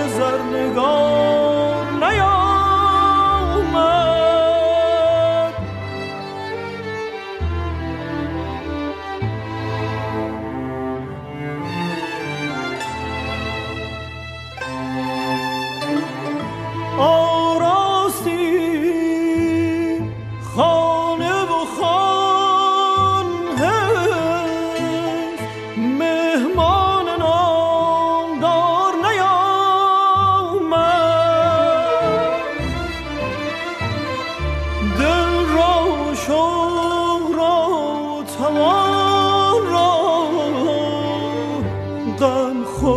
بذر نگاه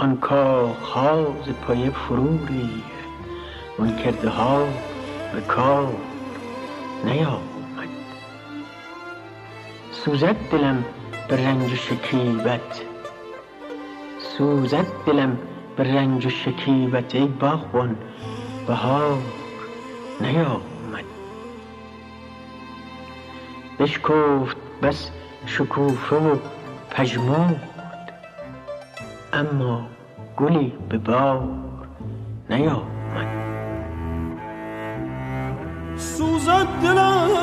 آن کاخها ز پایه فرو ریخت. کرده ها به کار نیامد. سوزد دلم به رنج و شکیبت. سوزد دلم به رنج و شکیبت. ای باغبان بهار نیامد. بشکفت بس شکوفه و پژمرد. اما گلی به بار نیامد. سوزد دلم.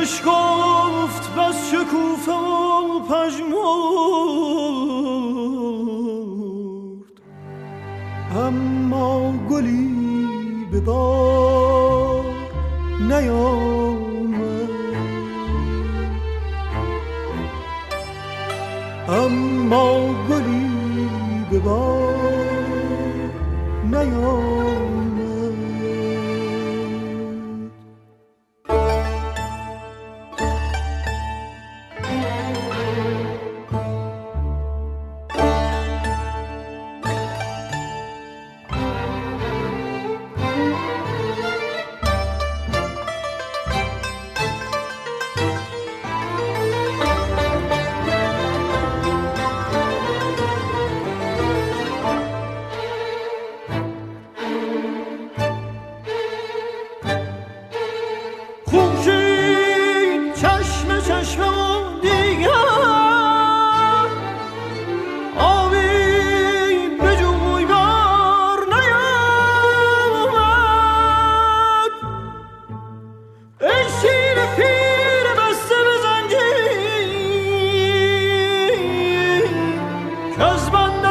بشکفت بس شکوفه و پژمرد. اما گلی به بار نیامد. اما گلی به بار نیامد.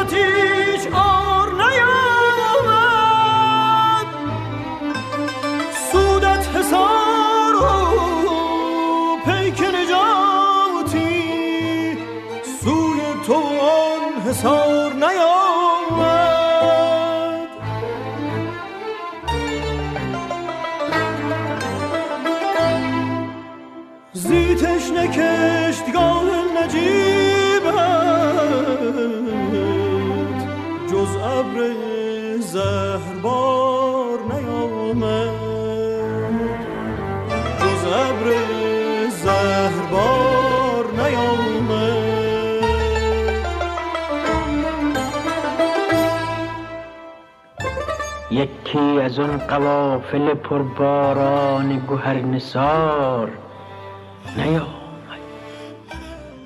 teach oh, all. زهربار نیامد. جز ابر زهربار نیامد. یکی از آن قوافل پرباران گهر نثار نیامد.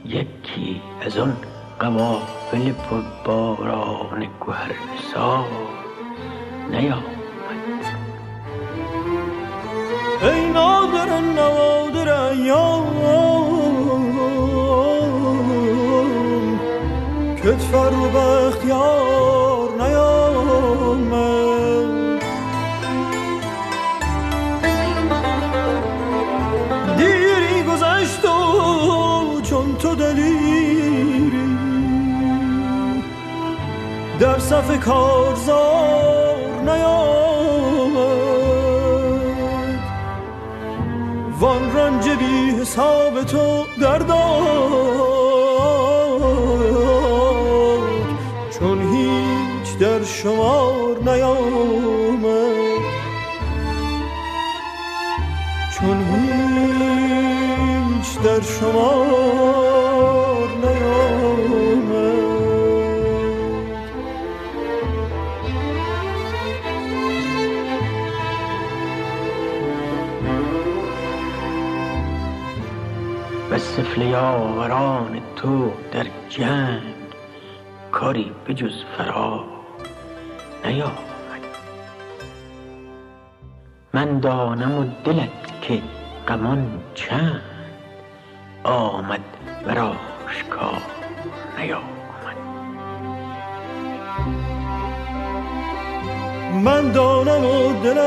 یکی از آن قوافل پر باران گوهر نثار نیامد ای نادر نوادر ایام کت فرو بختیار نیامد دیری گذشت و چون تو دلیری در صف کارزار وان رنج بی حساب تو در چون هیچ در شمار نیامد. چون هیچ در شمار تو در جنگ کاری بجز فرار نیامد من دانم و دلت که غمان چند آمد بر آشکار نیامد من دانم و دلت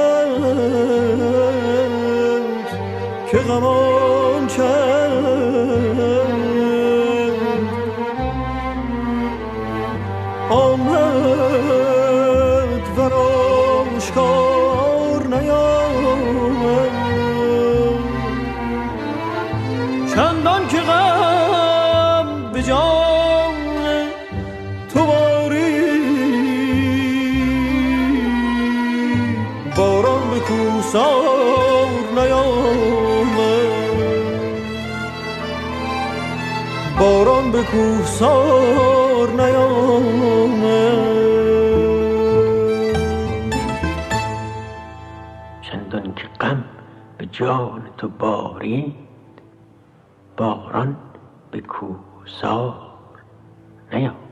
که غمان چند کوسار نیامد. باران به کوهسار نیامد. چندان که غم به جان تو بارید باران به کوهسار نیامد.